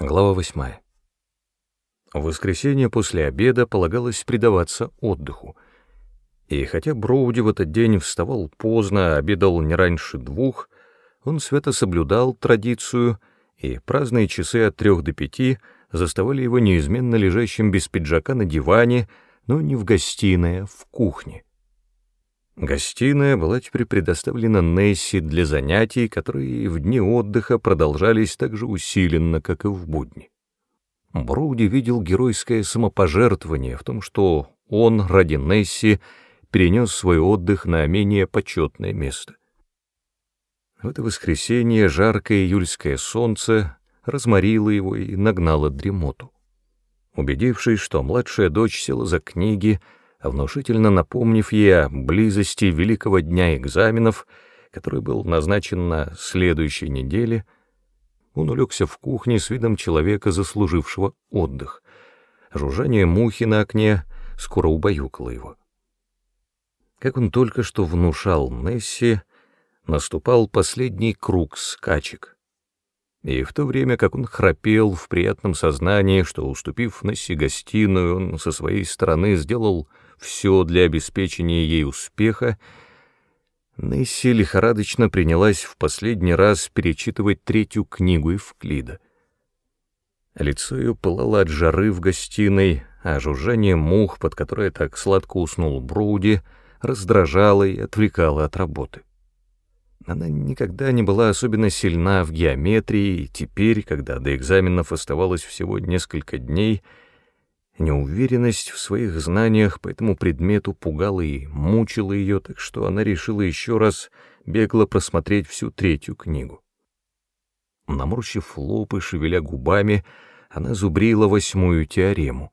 Глава восьмая. В воскресенье после обеда полагалось предаваться отдыху. И хотя Броуди в этот день вставал поздно, обедал не раньше двух, он свято соблюдал традицию, и праздные часы от трех до пяти заставали его неизменно лежащим без пиджака на диване, но не в гостиной, а в кухне. Гостиная была теперь предоставлена Несси для занятий, которые в дни отдыха продолжались так же усиленно, как и в будни. Броуди видел геройское самопожертвование в том, что он ради Несси перенес свой отдых на менее почетное место. В это воскресенье жаркое июльское солнце разморило его и нагнало дремоту. Убедившись, что младшая дочь села за книги, внушительно напомнив ей о близости великого дня экзаменов, который был назначен на следующей неделе, он улегся в кухне с видом человека, заслужившего отдых. Жужжание мухи на окне скоро убаюкало его. Как он только что внушал Несси, наступал последний круг скачек. И в то время, как он храпел в приятном сознании, что, уступив Несси гостиную, он со своей стороны сделал все для обеспечения ей успеха, Несси лихорадочно принялась в последний раз перечитывать третью книгу Евклида. Лицо ее пылало от жары в гостиной, а жужжание мух, под которое так сладко уснул Броуди, раздражало и отвлекало от работы. Она никогда не была особенно сильна в геометрии, и теперь, когда до экзаменов оставалось всего несколько дней, Неуверенность в своих знаниях по этому предмету пугала и мучила ее, так что она решила еще раз бегло просмотреть всю третью книгу. Наморщив лоб и шевеля губами, она зубрила восьмую теорему.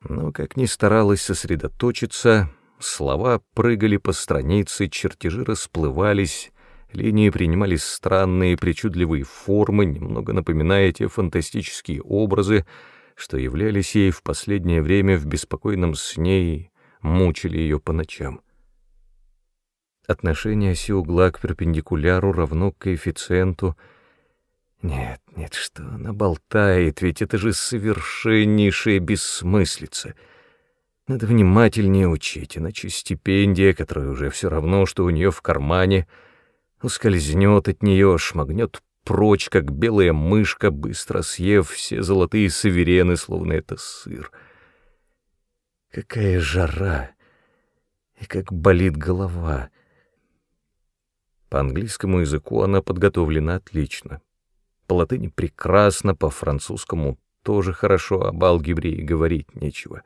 Но, как ни старалась сосредоточиться, слова прыгали по странице, чертежи расплывались, линии принимали странные причудливые формы, немного напоминая те фантастические образы, что являлись ей в последнее время в беспокойном сне и мучили ее по ночам. Отношение оси угла к перпендикуляру равно коэффициенту. Нет, нет, что она болтает, ведь это же совершеннейшая бессмыслица. Надо внимательнее учить, иначе стипендия, которая уже все равно, что у нее в кармане, ускользнет от нее, шмагнет прочь, как белая мышка, быстро съев все золотые саверены, словно это сыр. Какая жара! И как болит голова! По английскому языку она подготовлена отлично. По латыни прекрасно, по французскому тоже хорошо, об алгебре и говорить нечего.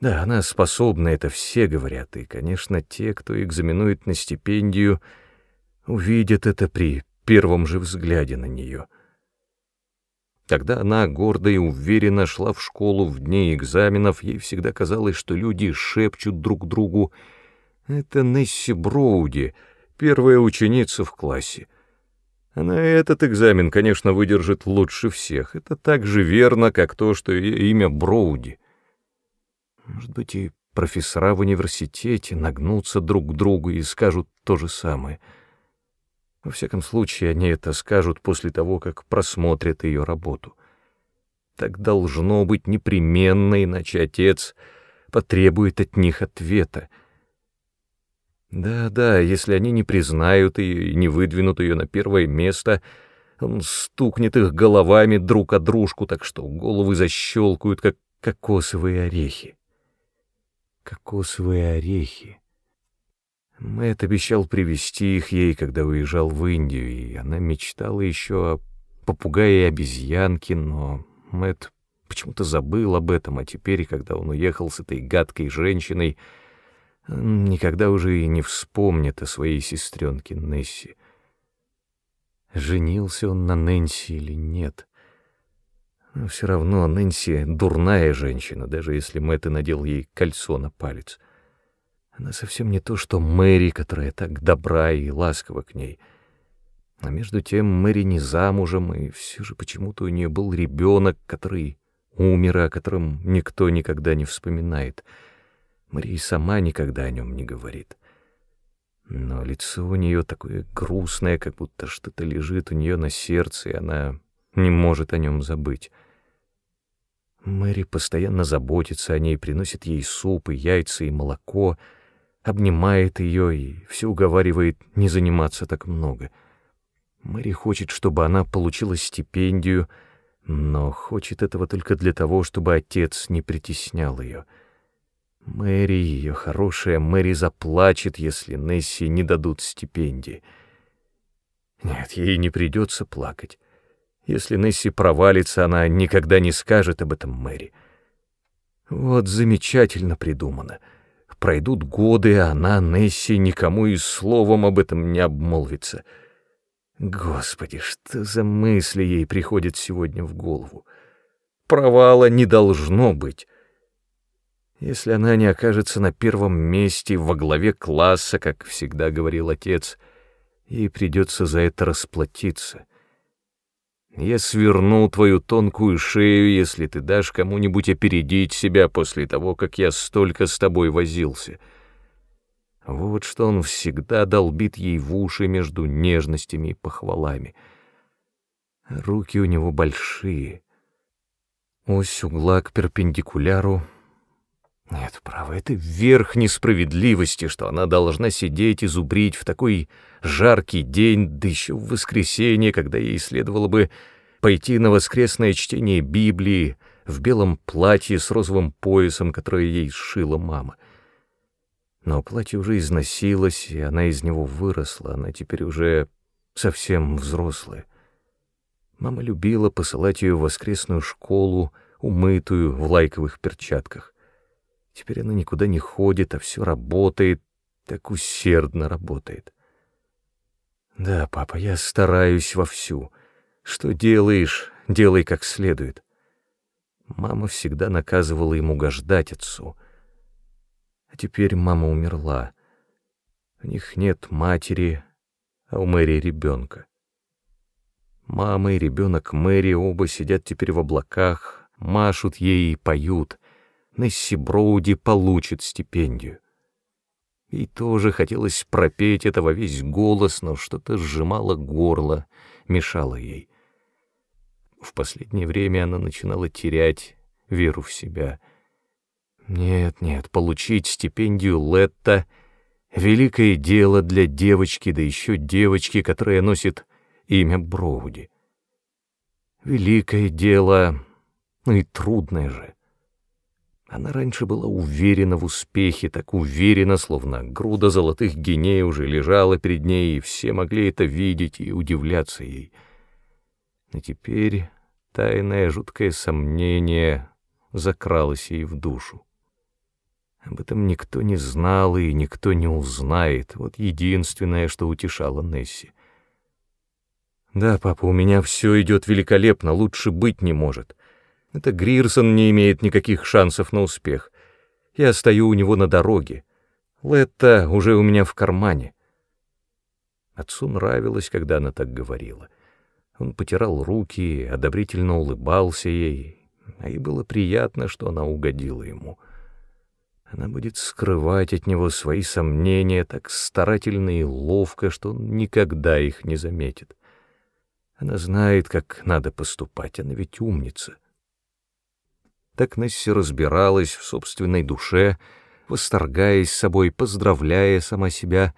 Да, она способна, это все говорят, и, конечно, те, кто экзаменует на стипендию, увидят это при первом же взгляде на нее. Когда она гордо и уверенно шла в школу в дни экзаменов, ей всегда казалось, что люди шепчут друг другу «Это Несси Броуди, первая ученица в классе». Она этот экзамен, конечно, выдержит лучше всех. Это так же верно, как то, что ее имя Броуди. Может быть, и профессора в университете нагнутся друг к другу и скажут то же самое — во всяком случае, они это скажут после того, как просмотрят ее работу. Так должно быть непременно, иначе отец потребует от них ответа. Да-да, если они не признают ее и не выдвинут ее на первое место, он стукнет их головами друг о дружку, так что головы защелкают, как кокосовые орехи. Кокосовые орехи. Мэтт обещал привезти их ей, когда уезжал в Индию, и она мечтала еще о попугае и обезьянке, но Мэтт почему-то забыл об этом, а теперь, когда он уехал с этой гадкой женщиной, никогда уже и не вспомнит о своей сестренке Несси. Женился он на Нэнси или нет? Но все равно Нэнси дурная женщина, даже если Мэтт надел ей кольцо на палец. Она совсем не то, что Мэри, которая так добра и ласкова к ней. А между тем Мэри не замужем, и все же почему-то у нее был ребенок, который умер, о котором никто никогда не вспоминает. Мэри сама никогда о нем не говорит. Но лицо у нее такое грустное, как будто что-то лежит у нее на сердце, и она не может о нем забыть. Мэри постоянно заботится о ней, приносит ей суп и яйца и молоко, обнимает ее и все уговаривает не заниматься так много. Мэри хочет, чтобы она получила стипендию, но хочет этого только для того, чтобы отец не притеснял ее. Мэри, ее хорошая Мэри, заплачет, если Несси не дадут стипендии. Нет, ей не придется плакать. Если Несси провалится, она никогда не скажет об этом Мэри. Вот замечательно придумано. Пройдут годы, а она, Несси, никому и словом об этом не обмолвится. Господи, что за мысли ей приходят сегодня в голову? Провала не должно быть. Если она не окажется на первом месте во главе класса, как всегда говорил отец, ей придется за это расплатиться. Я сверну твою тонкую шею, если ты дашь кому-нибудь опередить себя после того, как я столько с тобой возился. Вот что он всегда долбит ей в уши между нежностями и похвалами. Руки у него большие. Ось угла к перпендикуляру. Нет, право, это верх несправедливости, что она должна сидеть и зубрить в такой жаркий день, да еще в воскресенье, когда ей следовало бы пойти на воскресное чтение Библии в белом платье с розовым поясом, которое ей сшила мама. Но платье уже износилось, и она из него выросла, она теперь уже совсем взрослая. Мама любила посылать ее в воскресную школу, умытую в лайковых перчатках. Теперь она никуда не ходит, а все работает, так усердно работает. Да, папа, я стараюсь вовсю. Что делаешь, делай как следует. Мама всегда наказывала ему угождать отцу. А теперь мама умерла. У них нет матери, а у Мэри ребенка. Мама и ребенок Мэри оба сидят теперь в облаках, машут ей и поют. Несси Броуди получит стипендию. Ей тоже хотелось пропеть это во весь голос, но что-то сжимало горло, мешало ей. В последнее время она начинала терять веру в себя. Нет, нет, получить стипендию Летта — великое дело для девочки, да еще девочки, которая носит имя Броуди. Великое дело, ну и трудное же. Она раньше была уверена в успехе, так уверена, словно груда золотых геней уже лежала перед ней, и все могли это видеть и удивляться ей. Но теперь тайное жуткое сомнение закралось ей в душу. Об этом никто не знал и никто не узнает. Вот единственное, что утешало Несси. «Да, папа, у меня все идет великолепно, лучше быть не может. Это Грирсон не имеет никаких шансов на успех. Я стою у него на дороге. Летта уже у меня в кармане. Отцу нравилось, когда она так говорила. Он потирал руки, одобрительно улыбался ей, а ей было приятно, что она угодила ему. Она будет скрывать от него свои сомнения так старательно и ловко, что он никогда их не заметит. Она знает, как надо поступать, она ведь умница. Так Несси разбиралась в собственной душе, восторгаясь собой, поздравляя сама себя,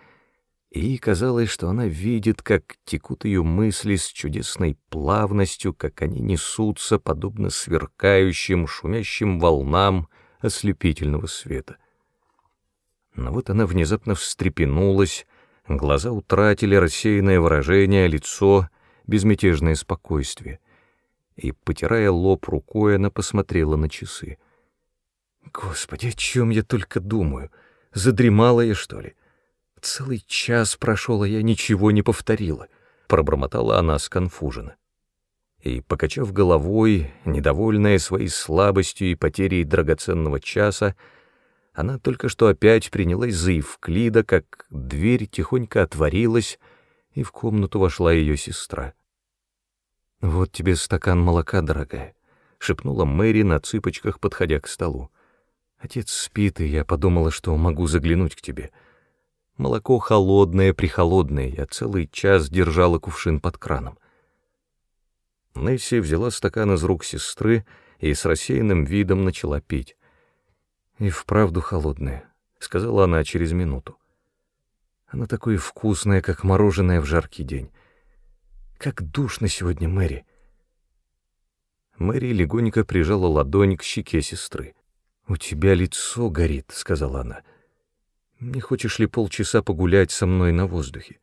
и казалось, что она видит, как текут ее мысли с чудесной плавностью, как они несутся, подобно сверкающим, шумящим волнам ослепительного света. Но вот она внезапно встрепенулась, глаза утратили рассеянное выражение, лицо — безмятежное спокойствие — и, потирая лоб рукой, она посмотрела на часы. «Господи, о чем я только думаю? Задремала я, что ли? Целый час прошел, а я ничего не повторила», — пробормотала она сконфуженно. И, покачав головой, недовольная своей слабостью и потерей драгоценного часа, она только что опять принялась за Евклида, как дверь тихонько отворилась, и в комнату вошла ее сестра. «Вот тебе стакан молока, дорогая», — шепнула Мэри на цыпочках, подходя к столу. «Отец спит, и я подумала, что могу заглянуть к тебе. Молоко холодное-прихолодное, я целый час держала кувшин под краном». Несси взяла стакан из рук сестры и с рассеянным видом начала пить. «И вправду холодная», — сказала она через минуту. «Она такое вкусное, как мороженое в жаркий день. Как душно сегодня, Мэри». Мэри легонько прижала ладонь к щеке сестры. «У тебя лицо горит», — сказала она. «Не хочешь ли полчаса погулять со мной на воздухе?»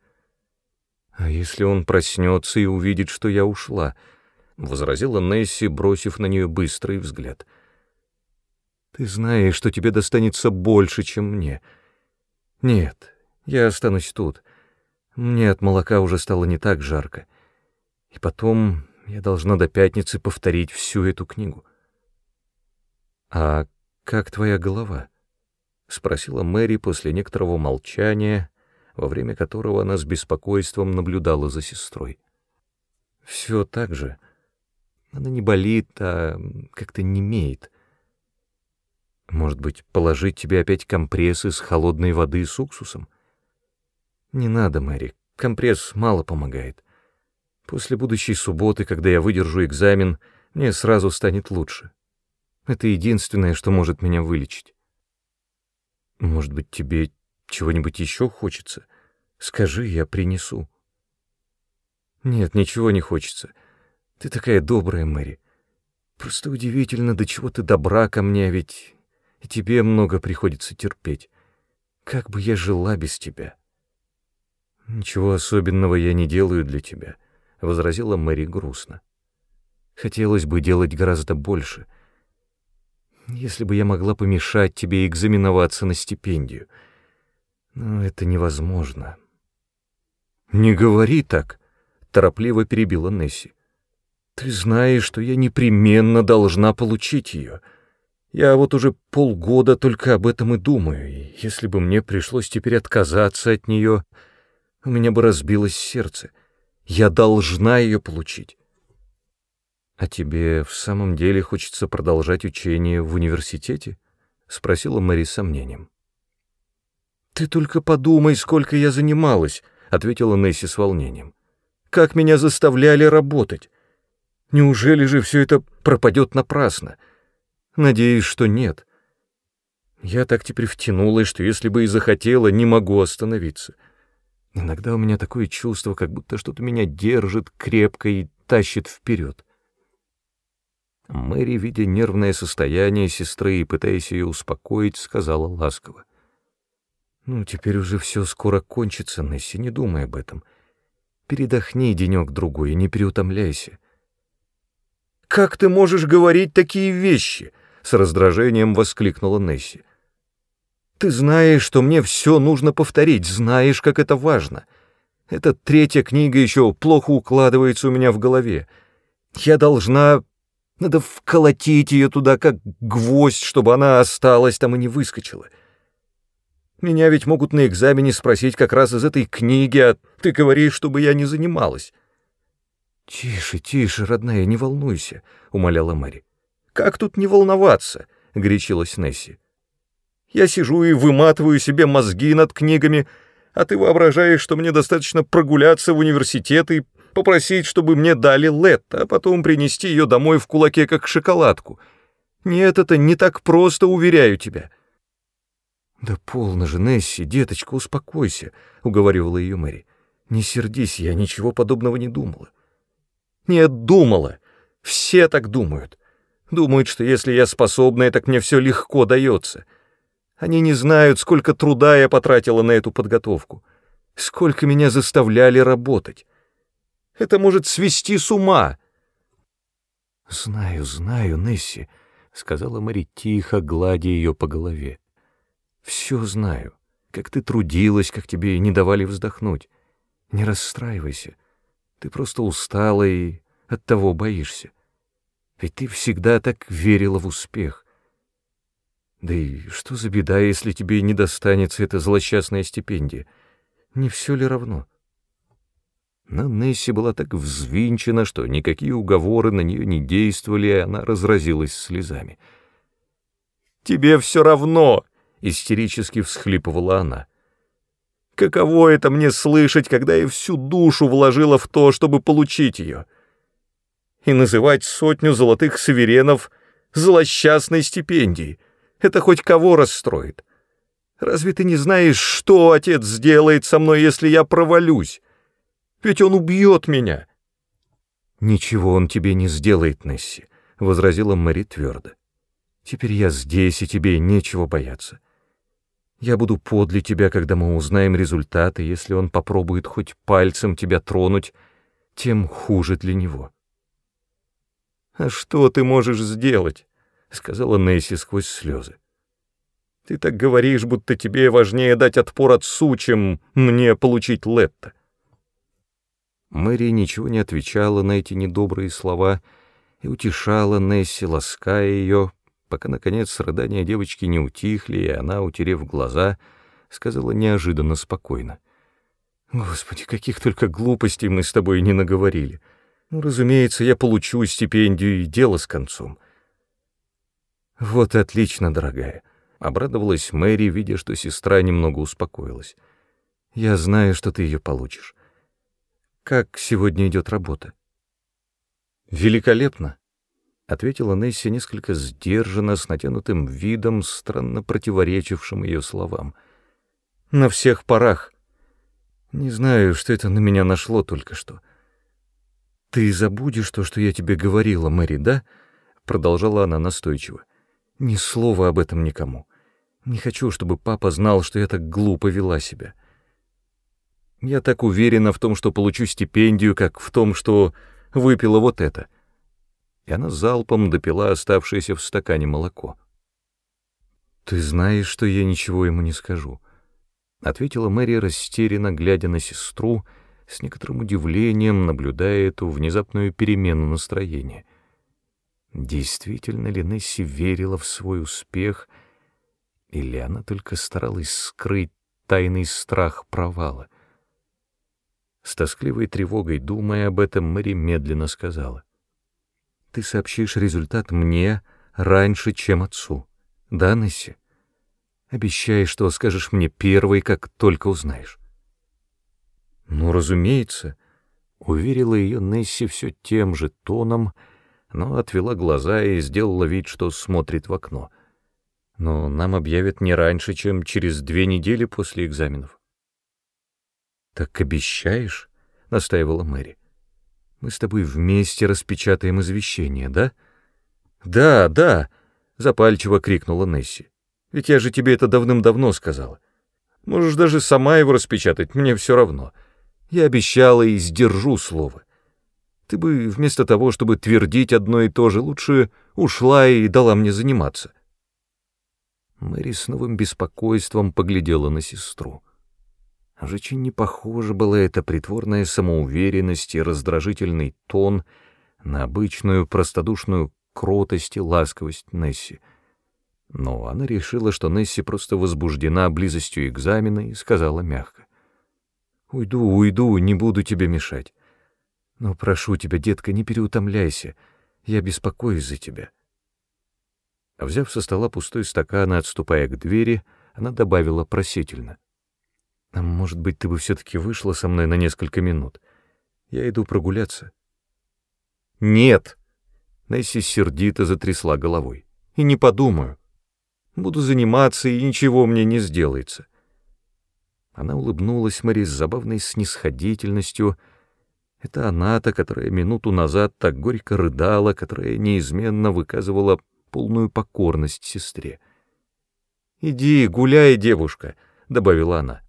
«А если он проснется и увидит, что я ушла?» — возразила Несси, бросив на нее быстрый взгляд. «Ты знаешь, что тебе достанется больше, чем мне. Нет, я останусь тут. Мне от молока уже стало не так жарко. И потом я должна до пятницы повторить всю эту книгу». «А как твоя голова?» — спросила Мэри после некоторого молчания, во время которого она с беспокойством наблюдала за сестрой. Все так же. Она не болит, а как-то немеет. Может быть, положить тебе опять компресс из холодной воды с уксусом? Не надо, Мэри, компресс мало помогает. После будущей субботы, когда я выдержу экзамен, мне сразу станет лучше. Это единственное, что может меня вылечить. Может быть, тебе чего-нибудь еще хочется? Скажи, я принесу. Нет, ничего не хочется. Ты такая добрая, Мэри. Просто удивительно, до чего ты добра ко мне, ведь и тебе много приходится терпеть. Как бы я жила без тебя? Ничего особенного я не делаю для тебя, — возразила Мэри грустно. Хотелось бы делать гораздо больше. Если бы я могла помешать тебе экзаменоваться на стипендию. Но это невозможно. «Не говори так», — торопливо перебила Несси. «Ты знаешь, что я непременно должна получить ее. Я вот уже полгода только об этом и думаю, и если бы мне пришлось теперь отказаться от нее, у меня бы разбилось сердце. Я должна ее получить». «А тебе в самом деле хочется продолжать учение в университете?» — спросила Мэри с сомнением. «Ты только подумай, сколько я занималась», — ответила Несси с волнением. «Как меня заставляли работать! Неужели же все это пропадет напрасно? Надеюсь, что нет. Я так теперь втянулась, что если бы и захотела, не могу остановиться. Иногда у меня такое чувство, как будто что-то меня держит крепко и тащит вперед. Мэри, видя нервное состояние сестры и пытаясь ее успокоить, сказала ласково. Ну, теперь уже все скоро кончится, Несси, не думай об этом. Передохни денек-другой и не переутомляйся. «Как ты можешь говорить такие вещи?» — с раздражением воскликнула Несси. «Ты знаешь, что мне все нужно повторить, знаешь, как это важно. Эта третья книга еще плохо укладывается у меня в голове. Я должна... Надо вколотить ее туда, как гвоздь, чтобы она осталась там и не выскочила. Меня ведь могут на экзамене спросить как раз из этой книги, а ты говоришь, чтобы я не занималась». «Тише, тише, родная, не волнуйся», — умоляла Мэри. «Как тут не волноваться?» — горячилась Несси. «Я сижу и выматываю себе мозги над книгами, а ты воображаешь, что мне достаточно прогуляться в университет и попросить, чтобы мне дали лет, а потом принести ее домой в кулаке, как шоколадку. Нет, это не так просто, уверяю тебя». «Да полно же, Несси, деточка, успокойся», — уговаривала ее Мэри. «Не сердись, я ничего подобного не думала». «Нет, думала. Все так думают. Думают, что если я способная, так мне все легко дается. Они не знают, сколько труда я потратила на эту подготовку, сколько меня заставляли работать. Это может свести с ума». «Знаю, знаю, Несси», — сказала Мэри тихо, гладя ее по голове. Все знаю. Как ты трудилась, как тебе не давали вздохнуть. Не расстраивайся. Ты просто устала и оттого боишься. Ведь ты всегда так верила в успех. Да и что за беда, если тебе не достанется эта злосчастная стипендия? Не все ли равно? Но Несси была так взвинчена, что никакие уговоры на нее не действовали, и она разразилась слезами. «Тебе все равно!» — истерически всхлипывала она. «Каково это мне слышать, когда я всю душу вложила в то, чтобы получить ее? и называть сотню золотых суверенов злосчастной стипендией. Это хоть кого расстроит. Разве ты не знаешь, что отец сделает со мной, если я провалюсь? Ведь он убьет меня. Ничего он тебе не сделает, Несси, — возразила Мэри твердо. Теперь я здесь, и тебе нечего бояться. Я буду подле тебя, когда мы узнаем результаты, если он попробует хоть пальцем тебя тронуть, тем хуже для него. «А что ты можешь сделать?» — сказала Несси сквозь слезы. Ты так говоришь, будто тебе важнее дать отпор отцу, чем мне получить Летта. Мэри ничего не отвечала на эти недобрые слова и утешала Несси, лаская ее, пока, наконец, рыдания девочки не утихли, и она, утерев глаза, сказала неожиданно спокойно. «Господи, каких только глупостей мы с тобой не наговорили. Ну, разумеется, я получу стипендию и дело с концом». «Вот отлично, дорогая. Обрадовалась Мэри, видя, что сестра немного успокоилась. «Я знаю, что ты ее получишь. Как сегодня идет работа?» «Великолепно», — ответила Несси несколько сдержанно, с натянутым видом, странно противоречившим ее словам. «На всех парах. Не знаю, что это на меня нашло только что». «Ты забудешь то, что я тебе говорила, Мэри, да?» — продолжала она настойчиво. Ни слова об этом никому. Не хочу, чтобы папа знал, что я так глупо вела себя. Я так уверена в том, что получу стипендию, как в том, что выпила вот это. И она залпом допила оставшееся в стакане молоко. «Ты знаешь, что я ничего ему не скажу», — ответила Мэри растерянно, глядя на сестру, с некоторым удивлением наблюдая эту внезапную перемену настроения. Действительно ли Несси верила в свой успех, или она только старалась скрыть тайный страх провала? С тоскливой тревогой, думая об этом, Мэри медленно сказала. «Ты сообщишь результат мне раньше, чем отцу. Да, Несси? Обещай, что скажешь мне первой, как только узнаешь». «Ну, разумеется», — уверила ее Несси все тем же тоном, — но отвела глаза и сделала вид, что смотрит в окно. Но нам объявят не раньше, чем через две недели после экзаменов. «Так обещаешь?» — настаивала Мэри. «Мы с тобой вместе распечатаем извещение, да?» «Да, да!» — запальчиво крикнула Несси. «Ведь я же тебе это давным-давно сказала. Можешь даже сама его распечатать, мне все равно. Я обещала и сдержу слово. Ты бы вместо того, чтобы твердить одно и то же, лучше ушла и дала мне заниматься. Мэри с новым беспокойством поглядела на сестру. Очень не похоже была эта притворная самоуверенность и раздражительный тон на обычную простодушную кротость и ласковость Несси. Но она решила, что Несси просто возбуждена близостью экзамена и сказала мягко. «Уйду, уйду, не буду тебе мешать. Но прошу тебя, детка, не переутомляйся. Я беспокоюсь за тебя. Взяв со стола пустой стакан и отступая к двери, она добавила просительно. «А может быть, ты бы все-таки вышла со мной на несколько минут? Я иду прогуляться». «Нет!» — Несси сердито затрясла головой. «И не подумаю. Буду заниматься, и ничего мне не сделается». Она улыбнулась Мари с забавной снисходительностью, это она-то, которая минуту назад так горько рыдала, которая неизменно выказывала полную покорность сестре. «Иди, гуляй, девушка», — добавила она.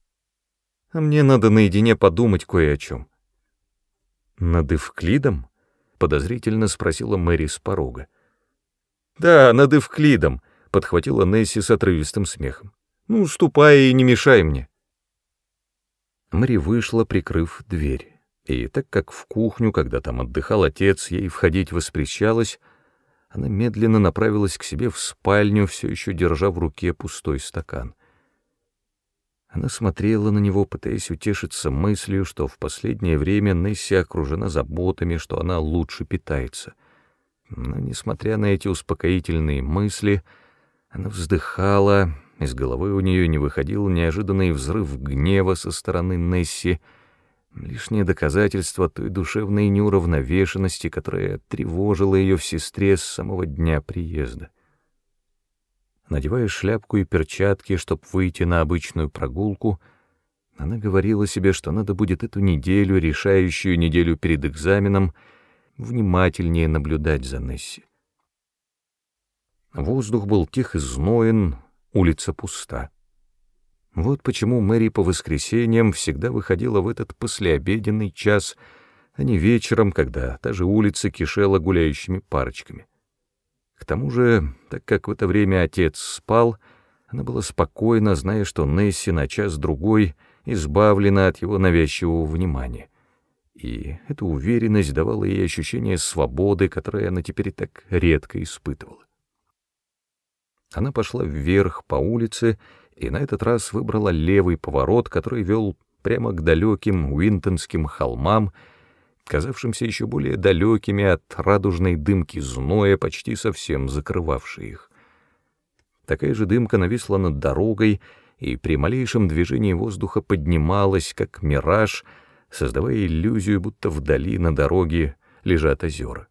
«А мне надо наедине подумать кое о чем». «Над Эвклидом?» — подозрительно спросила Мэри с порога. «Да, над Эвклидом», — подхватила Несси с отрывистым смехом. «Ну, ступай и не мешай мне». Мэри вышла, прикрыв дверь и так как в кухню, когда там отдыхал отец, ей входить воспрещалось, она медленно направилась к себе в спальню, все еще держа в руке пустой стакан. Она смотрела на него, пытаясь утешиться мыслью, что в последнее время Несси окружена заботами, что она лучше питается. Но, несмотря на эти успокоительные мысли, она вздыхала, из головы у нее не выходил неожиданный взрыв гнева со стороны Несси, Лишнее доказательство той душевной неуравновешенности, которая тревожила ее в сестре с самого дня приезда. Надевая шляпку и перчатки, чтобы выйти на обычную прогулку, она говорила себе, что надо будет эту неделю, решающую неделю перед экзаменом, внимательнее наблюдать за Несси. Воздух был тих и зноен, улица пуста. Вот почему Мэри по воскресеньям всегда выходила в этот послеобеденный час, а не вечером, когда та же улица кишела гуляющими парочками. К тому же, так как в это время отец спал, она была спокойна, зная, что Несси на час-другой избавлена от его навязчивого внимания. И эта уверенность давала ей ощущение свободы, которое она теперь так редко испытывала. Она пошла вверх по улице и на этот раз выбрала левый поворот, который вел прямо к далеким Уинтонским холмам, казавшимся еще более далекими от радужной дымки зноя, почти совсем закрывавшей их. Такая же дымка нависла над дорогой и при малейшем движении воздуха поднималась, как мираж, создавая иллюзию, будто вдали на дороге лежат озера.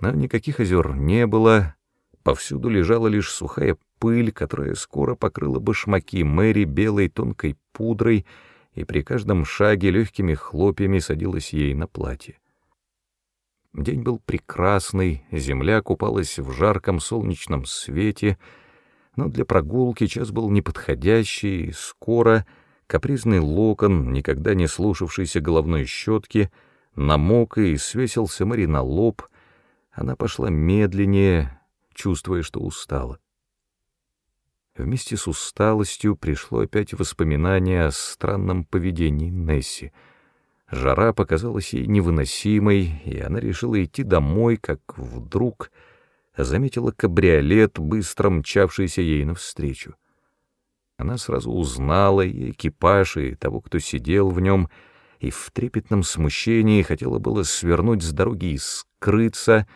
Но никаких озер не было, Повсюду лежала лишь сухая пыль, которая скоро покрыла башмаки Мэри белой тонкой пудрой и при каждом шаге легкими хлопьями садилась ей на платье. День был прекрасный, земля купалась в жарком солнечном свете, но для прогулки час был неподходящий, и скоро капризный локон, никогда не слушавшийся головной щетки, намок и свесился Мэри на лоб, она пошла медленнее, чувствуя, что устала. Вместе с усталостью пришло опять воспоминание о странном поведении Несси. Жара показалась ей невыносимой, и она решила идти домой, как вдруг заметила кабриолет, быстро мчавшийся ей навстречу. Она сразу узнала и экипаж, и того, кто сидел в нем, и в трепетном смущении хотела было свернуть с дороги и скрыться,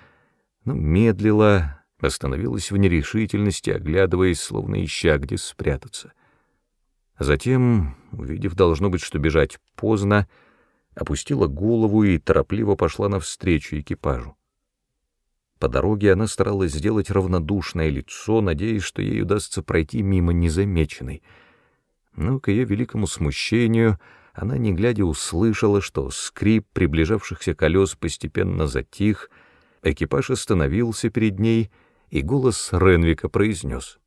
но медлила, остановилась в нерешительности, оглядываясь, словно ища, где спрятаться. Затем, увидев, должно быть, что бежать поздно, опустила голову и торопливо пошла навстречу экипажу. По дороге она старалась сделать равнодушное лицо, надеясь, что ей удастся пройти мимо незамеченной. Но, к ее великому смущению, она, не глядя, услышала, что скрип приближавшихся колес постепенно затих, экипаж остановился перед ней — и голос Ренвика произнес.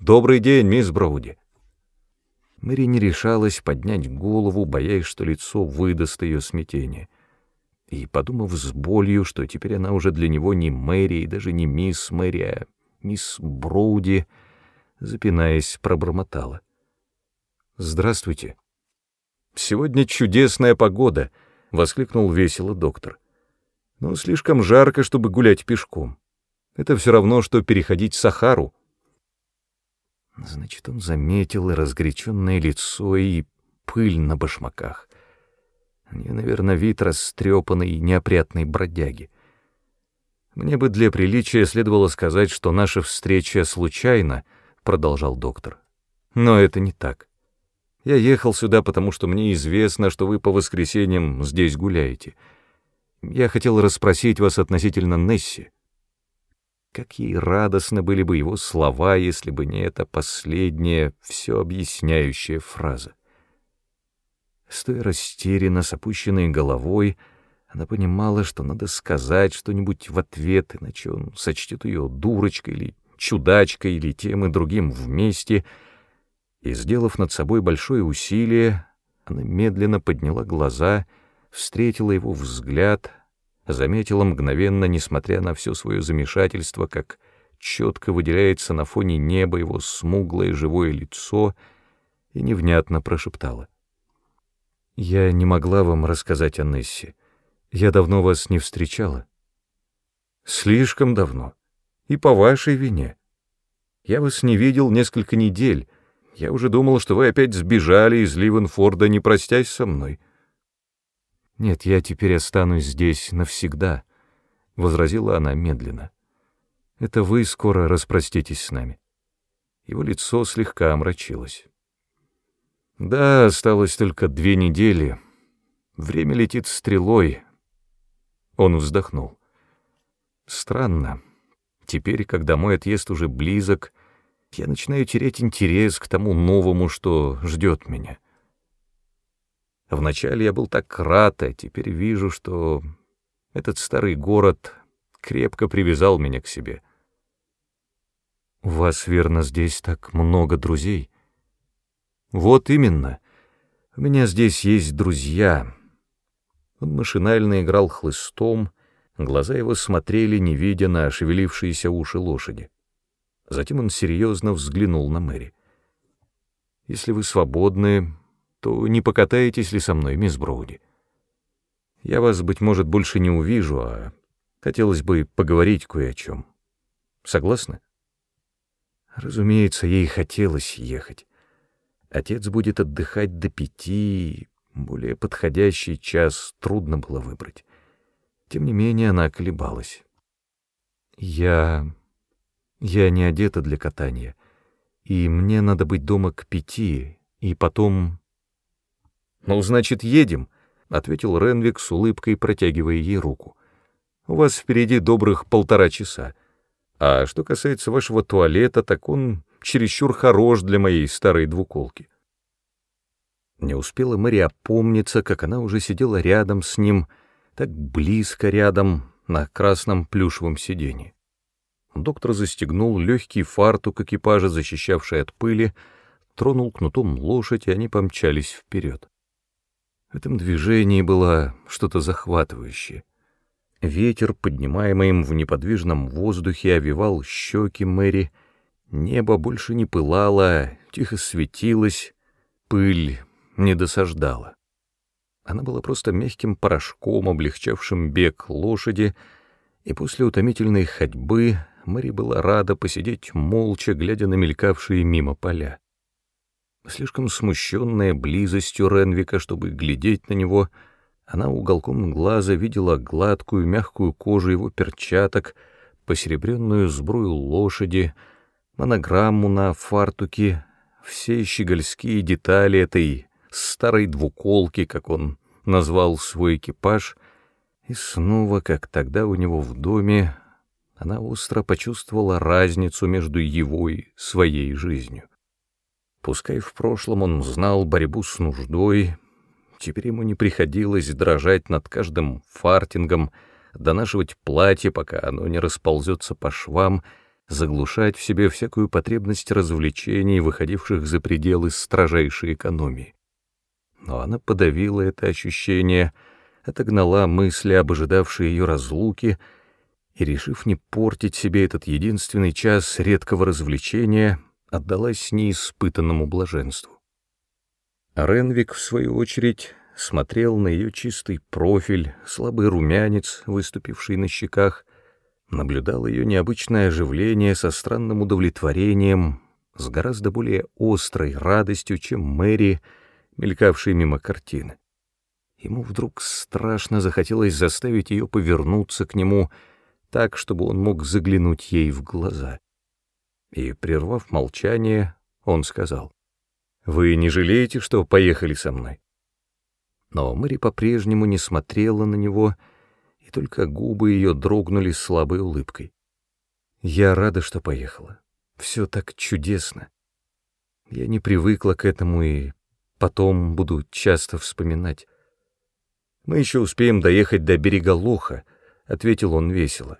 «Добрый день, мисс Броуди». Мэри не решалась поднять голову, боясь, что лицо выдаст ее смятение. И, подумав с болью, что теперь она уже для него не Мэри и даже не мисс Мэри, а мисс Броуди, запинаясь, пробормотала. «Здравствуйте». «Сегодня чудесная погода», — воскликнул весело доктор. «Но слишком жарко, чтобы гулять пешком. Это все равно, что переходить Сахару. Значит, он заметил и разгоряченное лицо, и пыль на башмаках. У нее, наверное, вид растрепанной неопрятной бродяги. Мне бы для приличия следовало сказать, что наша встреча случайна, — продолжал доктор. Но это не так. Я ехал сюда, потому что мне известно, что вы по воскресеньям здесь гуляете. Я хотел расспросить вас относительно Несси. Какие радостны были бы его слова, если бы не эта последняя, все объясняющая фраза. Стоя растерянно, с опущенной головой, она понимала, что надо сказать что-нибудь в ответ, иначе он сочтет ее дурочкой или чудачкой, или тем и другим вместе, и, сделав над собой большое усилие, она медленно подняла глаза, встретила его взгляд — заметила мгновенно, несмотря на все свое замешательство, как четко выделяется на фоне неба его смуглое живое лицо, и невнятно прошептала. «Я не могла вам рассказать о Нессе. Я давно вас не встречала». «Слишком давно. И по вашей вине. Я вас не видел несколько недель. Я уже думал, что вы опять сбежали из Ливенфорда, не простясь со мной». «Нет, я теперь останусь здесь навсегда», — возразила она медленно. «Это вы скоро распроститесь с нами». Его лицо слегка омрачилось. Да, осталось только две недели. Время летит стрелой. Он вздохнул. Странно. Теперь, когда мой отъезд уже близок, я начинаю терять интерес к тому новому, что ждет меня. Вначале я был так рад, а теперь вижу, что этот старый город крепко привязал меня к себе. У вас, верно, здесь так много друзей? Вот именно. У меня здесь есть друзья. Он машинально играл хлыстом, глаза его смотрели, не видя на шевелившиеся уши лошади. Затем он серьезно взглянул на Мэри. «Если вы свободны, то не покатаетесь ли со мной, мисс Броуди? Я вас, быть может, больше не увижу, а хотелось бы поговорить кое о чем. Согласны?» Разумеется, ей хотелось ехать. Отец будет отдыхать до пяти, более подходящий час трудно было выбрать. Тем не менее, она колебалась. «Я... я не одета для катания, и мне надо быть дома к пяти, и потом...» «Ну, значит, едем», — ответил Ренвик с улыбкой, протягивая ей руку. «У вас впереди добрых полтора часа. А что касается вашего туалета, так он чересчур хорош для моей старой двуколки». Не успела Мэри опомниться, как она уже сидела рядом с ним, так близко рядом, на красном плюшевом сиденье. Доктор застегнул легкий фартук экипажа, защищавший от пыли, тронул кнутом лошадь, и они помчались вперед. В этом движении было что-то захватывающее. Ветер, поднимаемый им в неподвижном воздухе, овивал щеки Мэри, небо больше не пылало, тихо светилось, пыль не досаждала. Она была просто мягким порошком, облегчавшим бег лошади, и после утомительной ходьбы Мэри была рада посидеть молча, глядя на мелькавшие мимо поля. Слишком смущенная близостью Ренвика, чтобы глядеть на него, она уголком глаза видела гладкую мягкую кожу его перчаток, посеребренную сбрую лошади, монограмму на фартуке, все щегольские детали этой старой двуколки, как он назвал свой экипаж, и снова, как тогда у него в доме, она остро почувствовала разницу между его и своей жизнью. Пускай в прошлом он знал борьбу с нуждой, теперь ему не приходилось дрожать над каждым фартингом, донашивать платье, пока оно не расползется по швам, заглушать в себе всякую потребность развлечений, выходивших за пределы строжайшей экономии. Но она подавила это ощущение, отогнала мысли об ожидавшей ее разлуке и, решив не портить себе этот единственный час редкого развлечения, отдалась неиспытанному блаженству. Ренвик, в свою очередь, смотрел на ее чистый профиль, слабый румянец, выступивший на щеках, наблюдал ее необычное оживление со странным удовлетворением, с гораздо более острой радостью, чем Мэри — мелькавшие мимо картины. Ему вдруг страшно захотелось заставить ее повернуться к нему так, чтобы он мог заглянуть ей в глаза. И, прервав молчание, он сказал, «Вы не жалеете, что поехали со мной?» Но Мэри по-прежнему не смотрела на него, и только губы ее дрогнули слабой улыбкой. «Я рада, что поехала. Все так чудесно. Я не привыкла к этому и Потом буду часто вспоминать. Мы еще успеем доехать до берега Лоха, — ответил он весело.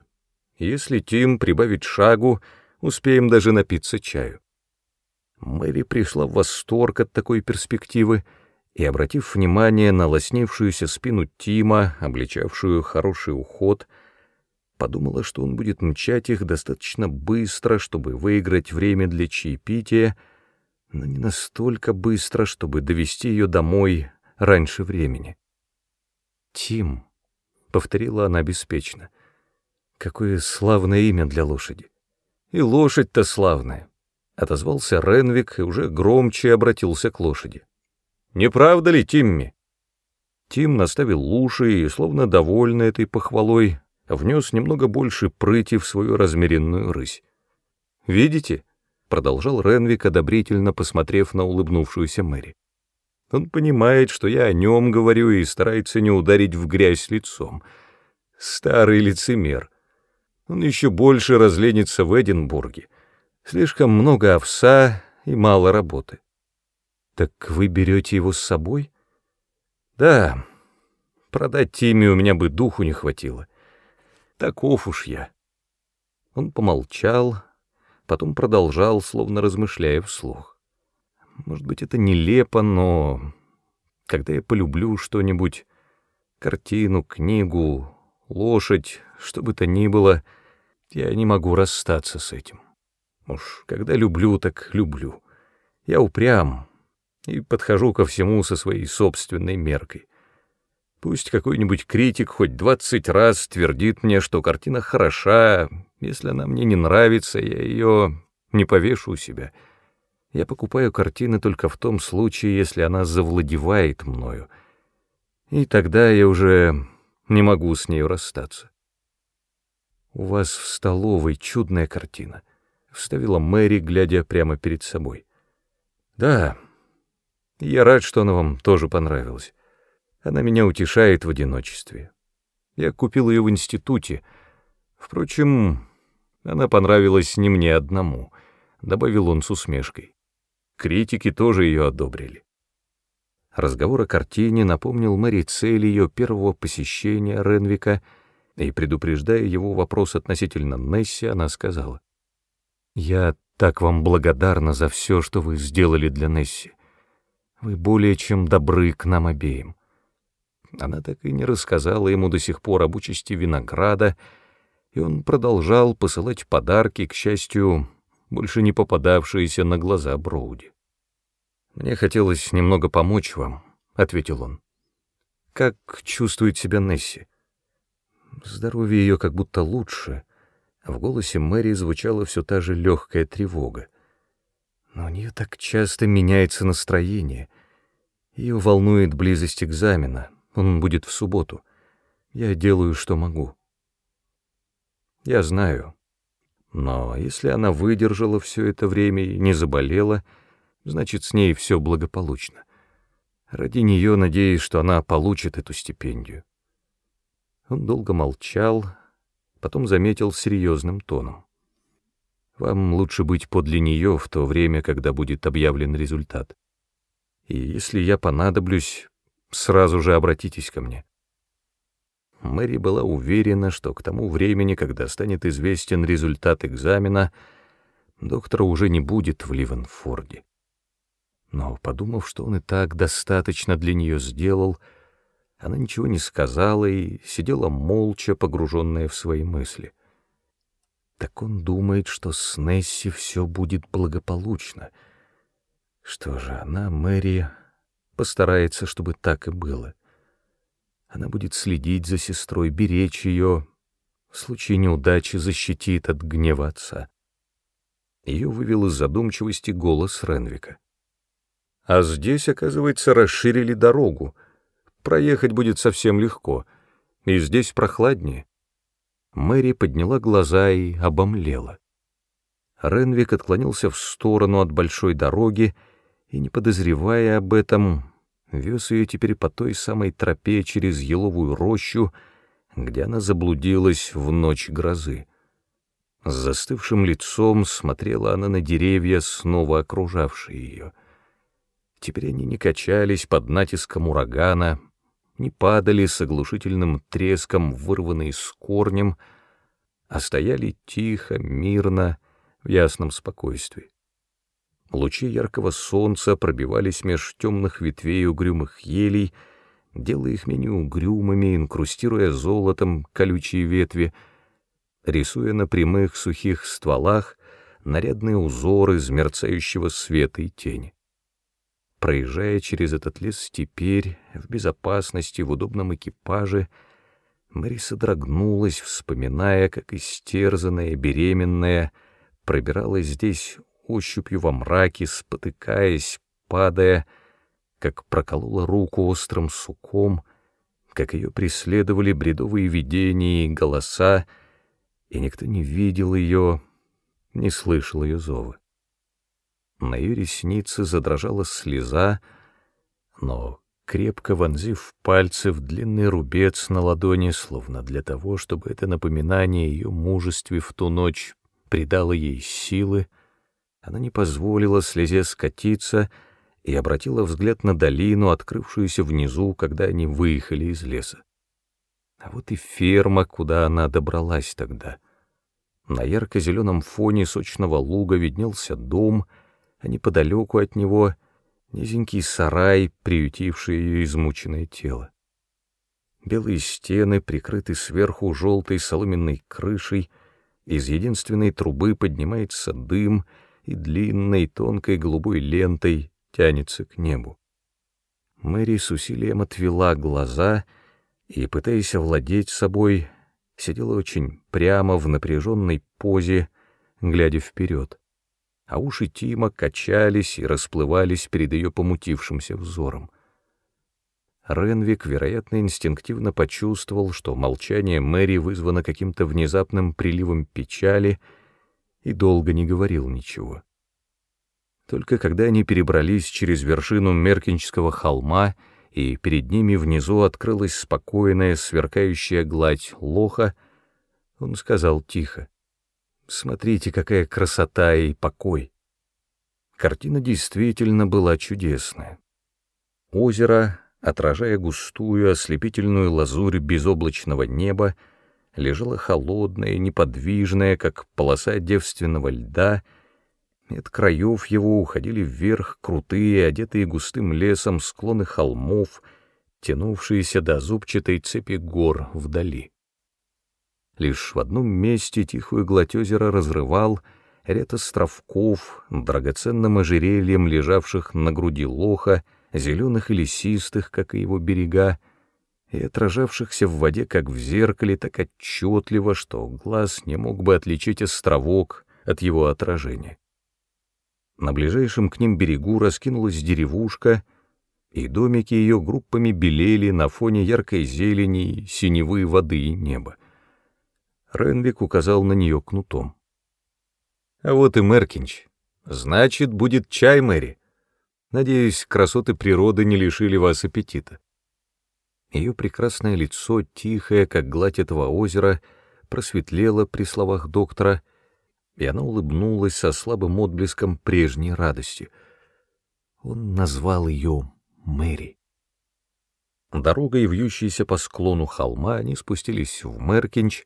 Если Тим прибавить шагу, успеем даже напиться чаю. Мэри пришла в восторг от такой перспективы и, обратив внимание на лоснившуюся спину Тима, обличавшую хороший уход, подумала, что он будет мчать их достаточно быстро, чтобы выиграть время для чаепития — но не настолько быстро, чтобы довести ее домой раньше времени. «Тим», — повторила она беспечно, — «какое славное имя для лошади». «И лошадь-то славная», — отозвался Ренвик и уже громче обратился к лошади. «Не правда ли, Тимми?» Тим наставил уши и, словно довольный этой похвалой, внес немного больше прыти в свою размеренную рысь. «Видите?» продолжал Ренвик, одобрительно посмотрев на улыбнувшуюся Мэри. Он понимает, что я о нем говорю и старается не ударить в грязь лицом. Старый лицемер. Он еще больше разленится в Эдинбурге. Слишком много овса и мало работы. Так вы берете его с собой? Да. Продать Тиме у меня бы духу не хватило. Таков уж я. Он помолчал, потом продолжал, словно размышляя вслух. Может быть, это нелепо, но когда я полюблю что-нибудь, картину, книгу, лошадь, что бы то ни было, я не могу расстаться с этим. Уж когда люблю, так люблю. Я упрям и подхожу ко всему со своей собственной меркой. Пусть какой-нибудь критик хоть двадцать раз твердит мне, что картина хороша, если она мне не нравится, я ее не повешу у себя. Я покупаю картины только в том случае, если она завладевает мною. И тогда я уже не могу с нею расстаться. «У вас в столовой чудная картина», — вставила Мэри, глядя прямо перед собой. «Да, я рад, что она вам тоже понравилась. Она меня утешает в одиночестве. Я купил ее в институте. Впрочем, она понравилась не мне одному», — добавил он с усмешкой. Критики тоже ее одобрили. Разговор о картине напомнил Мэри цель ее первого посещения Ренвика — и, предупреждая его вопрос относительно Несси, она сказала, «Я так вам благодарна за все, что вы сделали для Несси. Вы более чем добры к нам обеим». Она так и не рассказала ему до сих пор об участи винограда, и он продолжал посылать подарки, к счастью, больше не попадавшиеся на глаза Броуди. «Мне хотелось немного помочь вам», — ответил он. «Как чувствует себя Несси?» Здоровье ее как будто лучше, в голосе Мэри звучала все та же легкая тревога. Но у нее так часто меняется настроение. Ее волнует близость экзамена, он будет в субботу. Я делаю, что могу. Я знаю. Но если она выдержала все это время и не заболела, значит, с ней все благополучно. Ради нее надеюсь, что она получит эту стипендию. Он долго молчал, потом заметил серьезным тоном. «Вам лучше быть подле нее в то время, когда будет объявлен результат. И если я понадоблюсь, сразу же обратитесь ко мне». Мэри была уверена, что к тому времени, когда станет известен результат экзамена, доктора уже не будет в Ливенфорде. Но, подумав, что он и так достаточно для нее сделал, — она ничего не сказала и сидела молча, погруженная в свои мысли. Так он думает, что с Несси все будет благополучно. Что же, она, Мэри, постарается, чтобы так и было. Она будет следить за сестрой, беречь ее, в случае неудачи защитит от гнева отца. Ее вывел из задумчивости голос Ренвика. А здесь, оказывается, расширили дорогу — Проехать будет совсем легко, и здесь прохладнее. Мэри подняла глаза и обомлела. Ренвик отклонился в сторону от большой дороги и, не подозревая об этом, вез ее теперь по той самой тропе через еловую рощу, где она заблудилась в ночь грозы. С застывшим лицом смотрела она на деревья, снова окружавшие ее. Теперь они не качались под натиском урагана, не падали с оглушительным треском, вырванные с корнем, а стояли тихо, мирно, в ясном спокойствии. Лучи яркого солнца пробивались меж темных ветвей угрюмых елей, делая их менее угрюмыми, инкрустируя золотом колючие ветви, рисуя на прямых сухих стволах нарядные узоры из мерцающего света и тени. Проезжая через этот лес теперь, в безопасности, в удобном экипаже, Мэри содрогнулась, вспоминая, как истерзанная, беременная, пробиралась здесь ощупью во мраке, спотыкаясь, падая, как проколола руку острым суком, как ее преследовали бредовые видения и голоса, и никто не видел ее, не слышал ее зовы. На ее реснице задрожала слеза, Но, крепко вонзив пальцы в длинный рубец на ладони, словно для того, чтобы это напоминание ее мужестве в ту ночь придало ей силы, она не позволила слезе скатиться и обратила взгляд на долину, открывшуюся внизу, когда они выехали из леса. А вот и ферма, куда она добралась тогда. На ярко-зеленом фоне сочного луга виднелся дом, а неподалеку от него — низенький сарай, приютивший ее измученное тело. Белые стены, прикрыты сверху желтой соломенной крышей, из единственной трубы поднимается дым и длинной тонкой голубой лентой тянется к небу. Мэри с усилием отвела глаза — и, пытаясь овладеть собой, сидела очень прямо в напряженной позе, глядя вперед, а уши Тима качались и расплывались перед ее помутившимся взором. Ренвик, вероятно, инстинктивно почувствовал, что молчание Мэри вызвано каким-то внезапным приливом печали, и долго не говорил ничего. Только когда они перебрались через вершину Меркинчского холма — и перед ними внизу открылась спокойная, сверкающая гладь лоха, он сказал тихо, «Смотрите, какая красота и покой!» Картина действительно была чудесная. Озеро, отражая густую, ослепительную лазурь безоблачного неба, лежало холодное, неподвижное, как полоса девственного льда, и от краев его уходили вверх крутые, одетые густым лесом склоны холмов, тянувшиеся до зубчатой цепи гор вдали. Лишь в одном месте тихую гладь озера разрывал ряд островков, драгоценным ожерельем лежавших на груди лоха, зеленых и лесистых, как и его берега, и отражавшихся в воде, как в зеркале, так отчетливо, что глаз не мог бы отличить островок от его отражения. На ближайшем к ним берегу раскинулась деревушка, и домики ее группами белели на фоне яркой зелени, синевы воды и неба. Ренвик указал на нее кнутом. «А вот и Меркинч. Значит, будет чай, Мэри. Надеюсь, красоты природы не лишили вас аппетита». Ее прекрасное лицо, тихое, как гладь этого озера, просветлело при словах доктора — и она улыбнулась со слабым отблеском прежней радости. Он назвал ее Мэри. Дорогой, вьющейся по склону холма, они спустились в Меркинч,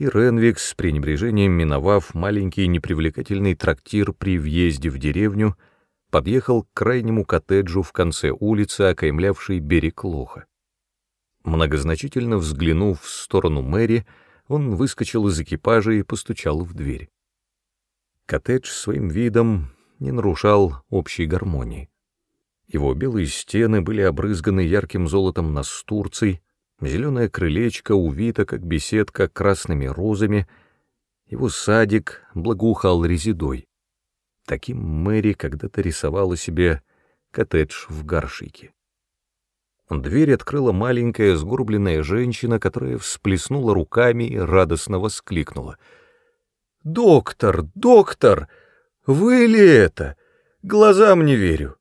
и Ренвикс, с пренебрежением миновав маленький непривлекательный трактир при въезде в деревню, подъехал к крайнему коттеджу в конце улицы, окаймлявшей берег Лоха. Многозначительно взглянув в сторону Мэри, он выскочил из экипажа и постучал в дверь. Коттедж своим видом не нарушал общей гармонии. Его белые стены были обрызганы ярким золотом настурций, зеленое крылечко увито, как беседка, красными розами, его садик благоухал резидой. Таким Мэри когда-то рисовала себе коттедж в Гаршике. Дверь открыла маленькая сгорбленная женщина, которая всплеснула руками и радостно воскликнула — «Доктор, доктор, вы ли это? Глазам не верю».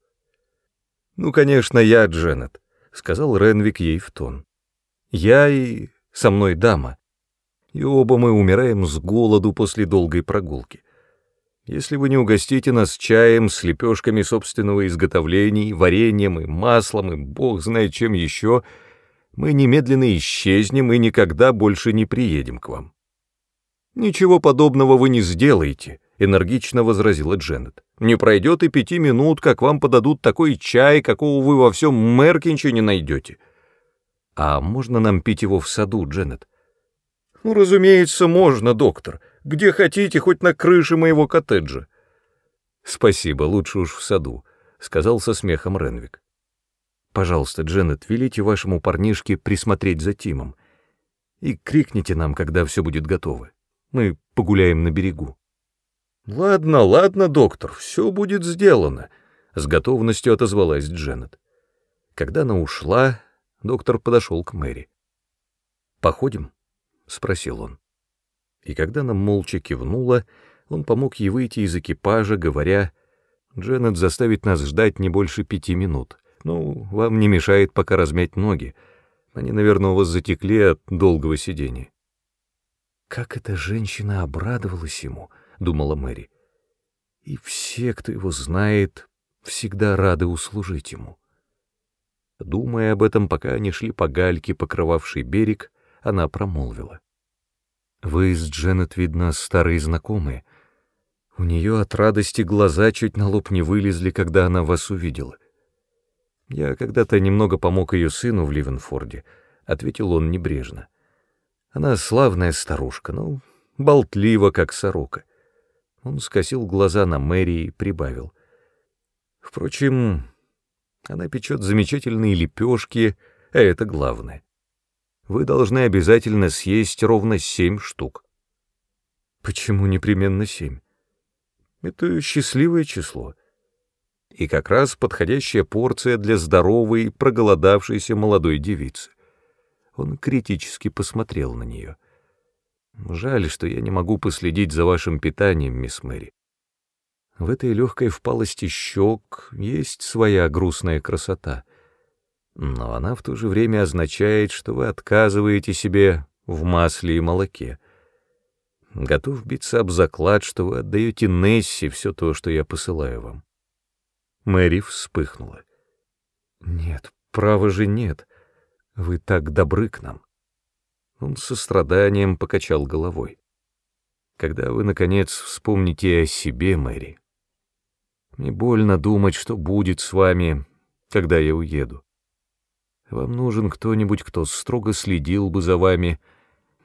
«Ну, конечно, я, Дженнет», — сказал Ренвик ей в тон. «Я и со мной дама. И оба мы умираем с голоду после долгой прогулки. Если вы не угостите нас чаем с лепешками собственного изготовления, вареньем и маслом, и бог знает чем еще, мы немедленно исчезнем и никогда больше не приедем к вам». «Ничего подобного вы не сделаете», — энергично возразила Дженнет. «Не пройдет и пяти минут, как вам подадут такой чай, какого вы во всем Меркинче не найдете». «А можно нам пить его в саду, Дженнет?» «Ну, разумеется, можно, доктор. Где хотите, хоть на крыше моего коттеджа». «Спасибо, лучше уж в саду», — сказал со смехом Ренвик. «Пожалуйста, Дженнет, велите вашему парнишке присмотреть за Тимом и крикните нам, когда все будет готово». Мы погуляем на берегу. Ладно, ладно, доктор, все будет сделано, с готовностью отозвалась Дженнет. Когда она ушла, доктор подошел к Мэри. Походим? спросил он. И когда она молча кивнула, он помог ей выйти из экипажа, говоря, «Дженнет заставит нас ждать не больше пяти минут. Ну, вам не мешает пока размять ноги. Они, наверное, у вас затекли от долгого сидения». «Как эта женщина обрадовалась ему», — думала Мэри. «И все, кто его знает, всегда рады услужить ему». Думая об этом, пока они шли по гальке, покрывавшей берег, она промолвила. «Вы с Дженнет, видно, старые знакомые. У нее от радости глаза чуть на лоб не вылезли, когда она вас увидела. Я когда-то немного помог ее сыну в Ливенфорде», — ответил он небрежно. «Она славная старушка, но болтлива, как сорока». Он скосил глаза на Мэри и прибавил. «Впрочем, она печет замечательные лепешки, а это главное. Вы должны обязательно съесть ровно семь штук. Почему непременно семь? Это счастливое число. И как раз подходящая порция для здоровой, проголодавшейся молодой девицы. Он критически посмотрел на нее. Жаль, что я не могу последить за вашим питанием, мисс Мэри. В этой легкой впалости щек есть своя грустная красота, но она в то же время означает, что вы отказываете себе в масле и молоке. Готов биться об заклад, что вы отдаете Несси все то, что я посылаю вам. Мэри вспыхнула. «Нет, право же нет. Вы так добры к нам». Он с состраданием покачал головой. «Когда вы, наконец, вспомните о себе, Мэри, мне больно думать, что будет с вами, когда я уеду. Вам нужен кто-нибудь, кто строго следил бы за вами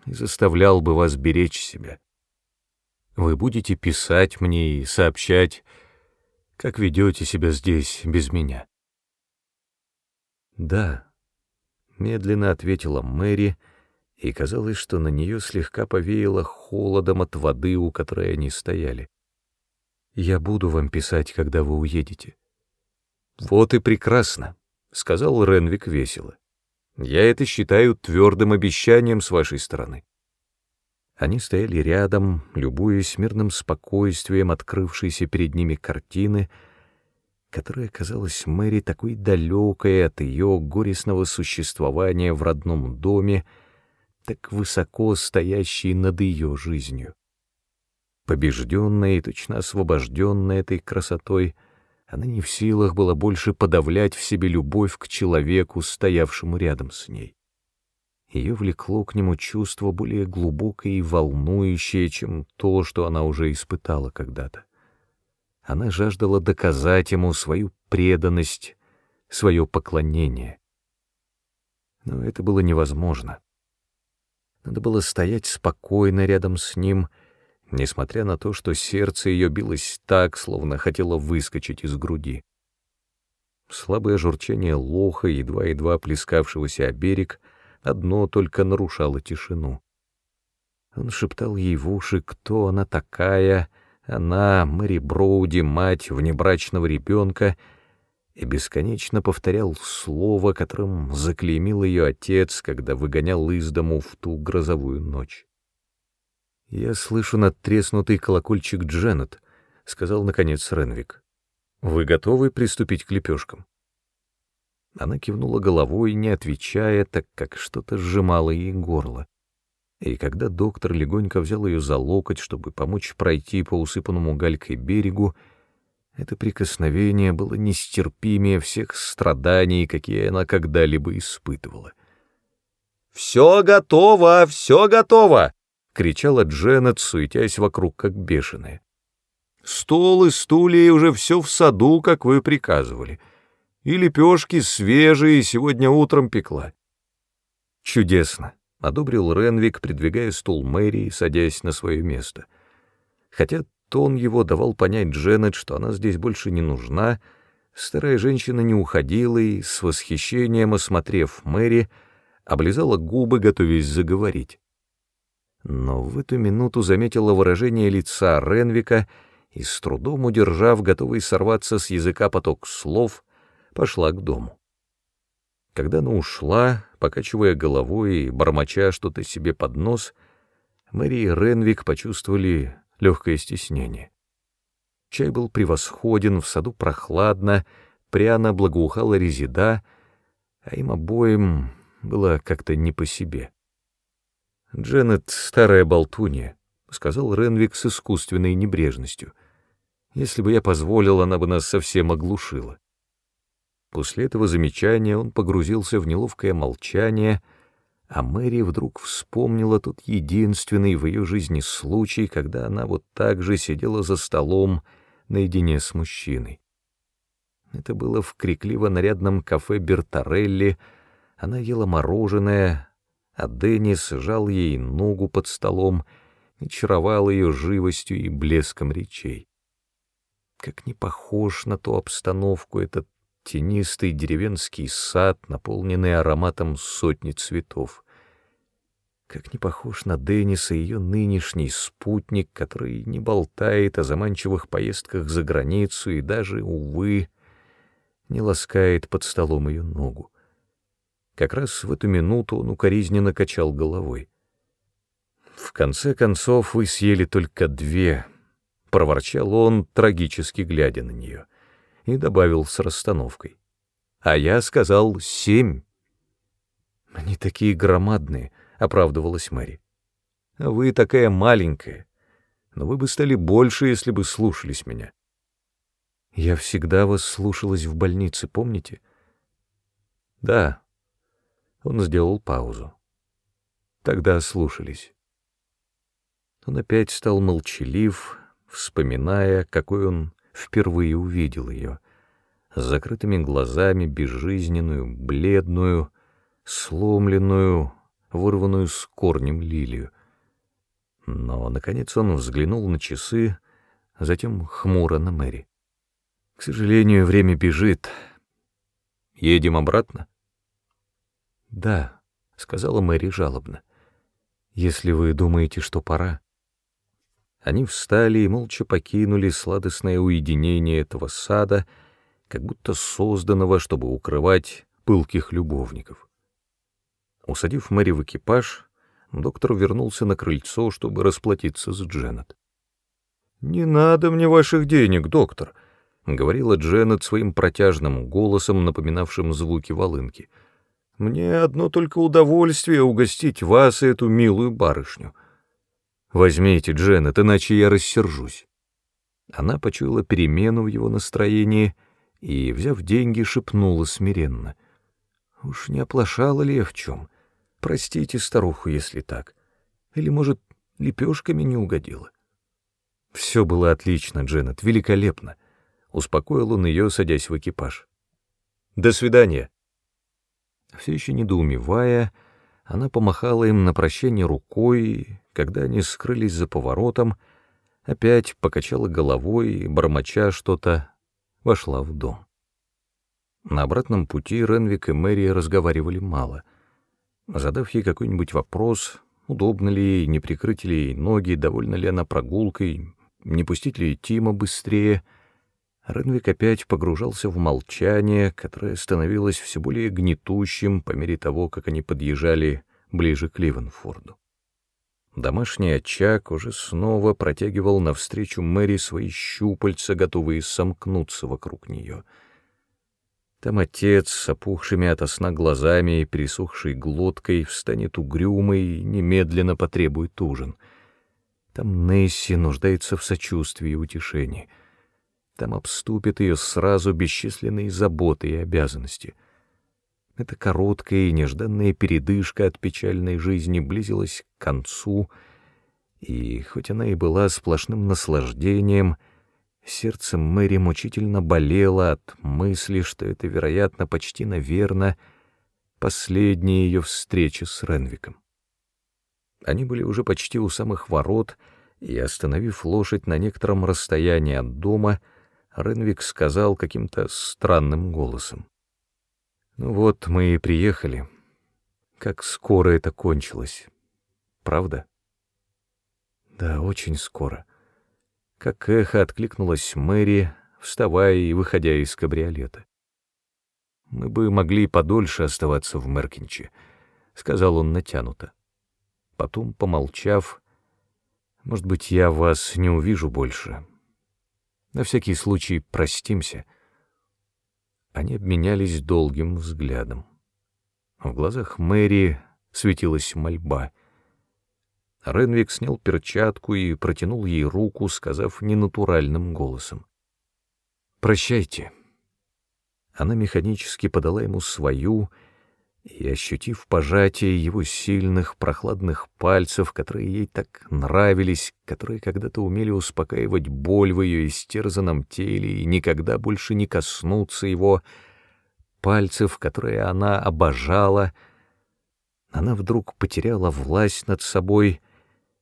и заставлял бы вас беречь себя. Вы будете писать мне и сообщать, как ведете себя здесь без меня. Да, медленно ответила Мэри, и казалось, что на нее слегка повеяло холодом от воды, у которой они стояли. Я буду вам писать, когда вы уедете. Вот и прекрасно, сказал Ренвик весело. Я это считаю твердым обещанием с вашей стороны. Они стояли рядом, любуясь мирным спокойствием открывшейся перед ними картины, которая казалась Мэри такой далекой от ее горестного существования в родном доме, так высоко стоящей над ее жизнью. Побежденная и точно освобожденная этой красотой, она не в силах была больше подавлять в себе любовь к человеку, стоявшему рядом с ней. Ее влекло к нему чувство более глубокое и волнующее, чем то, что она уже испытала когда-то. Она жаждала доказать ему свою преданность, свое поклонение. Но это было невозможно. Надо было стоять спокойно рядом с ним — несмотря на то, что сердце ее билось так, словно хотело выскочить из груди. Слабое журчание лоха, едва-едва плескавшегося о берег, одно только нарушало тишину. Он шептал ей в уши, кто она такая, она, Мэри Броуди, мать внебрачного ребенка, и бесконечно повторял слово, которым заклеймил ее отец, когда выгонял из дому в ту грозовую ночь. «Я слышу надтреснутый колокольчик Дженнет», — сказал, наконец, Ренвик. «Вы готовы приступить к лепешкам?» Она кивнула головой, не отвечая, так как что-то сжимало ей горло. И когда доктор легонько взял ее за локоть, чтобы помочь пройти по усыпанному галькой берегу, это прикосновение было нестерпимее всех страданий, какие она когда-либо испытывала. «Все готово, все готово!» — кричала Дженнет, суетясь вокруг, как бешеная. «Стол и стулья уже все в саду, как вы приказывали. И лепешки свежие сегодня утром пекла». «Чудесно», — одобрил Ренвик, придвигая стул Мэри и садясь на свое место. Хотя тон его давал понять Дженнет, что она здесь больше не нужна, старая женщина не уходила и, с восхищением осмотрев Мэри, облизала губы, готовясь заговорить но в эту минуту заметила выражение лица Ренвика и, с трудом удержав, готовый сорваться с языка поток слов, пошла к дому. Когда она ушла, покачивая головой и бормоча что-то себе под нос, Мэри и Ренвик почувствовали легкое стеснение. Чай был превосходен, в саду прохладно, пряно благоухала резида, а им обоим было как-то не по себе. «Дженнет — старая болтунья», — сказал Ренвик с искусственной небрежностью. «Если бы я позволил, она бы нас совсем оглушила». После этого замечания он погрузился в неловкое молчание, а Мэри вдруг вспомнила тот единственный в ее жизни случай, когда она вот так же сидела за столом наедине с мужчиной. Это было в крикливо-нарядном кафе Бертарелли, она ела мороженое, а Деннис жал ей ногу под столом и чаровал ее живостью и блеском речей. Как не похож на ту обстановку этот тенистый деревенский сад, наполненный ароматом сотни цветов. Как не похож на Денниса ее нынешний спутник, который не болтает о заманчивых поездках за границу и даже, увы, не ласкает под столом ее ногу. Как раз в эту минуту он укоризненно качал головой. «В конце концов, вы съели только две», — проворчал он, трагически глядя на нее, и добавил с расстановкой. «А я сказал семь». «Они такие громадные», — оправдывалась Мэри. «А вы такая маленькая, но вы бы стали больше, если бы слушались меня». «Я всегда вас слушалась в больнице, помните?» «Да», он сделал паузу. Тогда слушались. Он опять стал молчалив, вспоминая, какой он впервые увидел ее, с закрытыми глазами, безжизненную, бледную, сломленную, вырванную с корнем лилию. Но, наконец, он взглянул на часы, затем хмуро на Мэри. «К сожалению, время бежит. Едем обратно?» «Да», — сказала Мэри жалобно, — «если вы думаете, что пора». Они встали и молча покинули сладостное уединение этого сада, как будто созданного, чтобы укрывать пылких любовников. Усадив Мэри в экипаж, доктор вернулся на крыльцо, чтобы расплатиться с Дженнет. «Не надо мне ваших денег, доктор», — говорила Дженнет своим протяжным голосом, напоминавшим звуки волынки — мне одно только удовольствие угостить вас и эту милую барышню. Возьмите, Дженнет, иначе я рассержусь. Она почуяла перемену в его настроении и, взяв деньги, шепнула смиренно. Уж не оплошала ли я в чем? Простите старуху, если так. Или, может, лепешками не угодила? Все было отлично, Дженнет, великолепно. Успокоил он ее, садясь в экипаж. До свидания. Все еще недоумевая, она помахала им на прощание рукой, когда они скрылись за поворотом, опять покачала головой бормоча что-то, вошла в дом. На обратном пути Ренвик и Мэри разговаривали мало. Задав ей какой-нибудь вопрос, удобно ли ей, не прикрыть ли ей ноги, довольна ли она прогулкой, не пустить ли Тима быстрее — Ренвик опять погружался в молчание, которое становилось все более гнетущим по мере того, как они подъезжали ближе к Ливенфорду. Домашний очаг уже снова протягивал навстречу Мэри свои щупальца, готовые сомкнуться вокруг нее. Там отец с опухшими от сна глазами и пересохшей глоткой встанет угрюмый и немедленно потребует ужин. Там Несси нуждается в сочувствии и утешении — там обступят ее сразу бесчисленные заботы и обязанности. Эта короткая и нежданная передышка от печальной жизни близилась к концу, и хоть она и была сплошным наслаждением, сердце Мэри мучительно болело от мысли, что это, вероятно, почти наверно, последняя ее встреча с Ренвиком. Они были уже почти у самых ворот, и, остановив лошадь на некотором расстоянии от дома, — Ренвик сказал каким-то странным голосом. «Ну вот, мы и приехали. Как скоро это кончилось. Правда?» «Да, очень скоро». Как эхо откликнулась Мэри, вставая и выходя из кабриолета. «Мы бы могли подольше оставаться в Меркинче», — сказал он натянуто. Потом, помолчав, «Может быть, я вас не увижу больше, на всякий случай простимся. Они обменялись долгим взглядом. В глазах Мэри светилась мольба. Ренвик снял перчатку и протянул ей руку, сказав ненатуральным голосом. «Прощайте». Она механически подала ему свою, и, ощутив пожатие его сильных, прохладных пальцев, которые ей так нравились, которые когда-то умели успокаивать боль в ее истерзанном теле и никогда больше не коснуться его, пальцев, которые она обожала, она вдруг потеряла власть над собой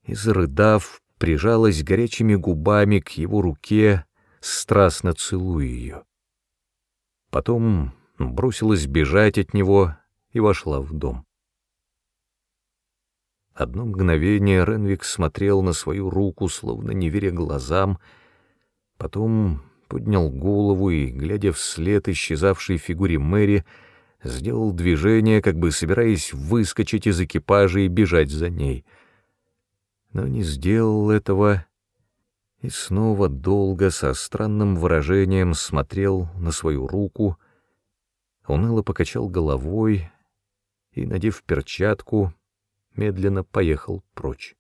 и, зарыдав, прижалась горячими губами к его руке, страстно целуя ее. Потом бросилась бежать от него, и вошла в дом. Одно мгновение Ренвик смотрел на свою руку, словно не веря глазам, потом поднял голову и, глядя вслед исчезавшей фигуре Мэри, сделал движение, как бы собираясь выскочить из экипажа и бежать за ней. Но не сделал этого и снова долго со странным выражением смотрел на свою руку, уныло покачал головой, и, надев перчатку, медленно поехал прочь.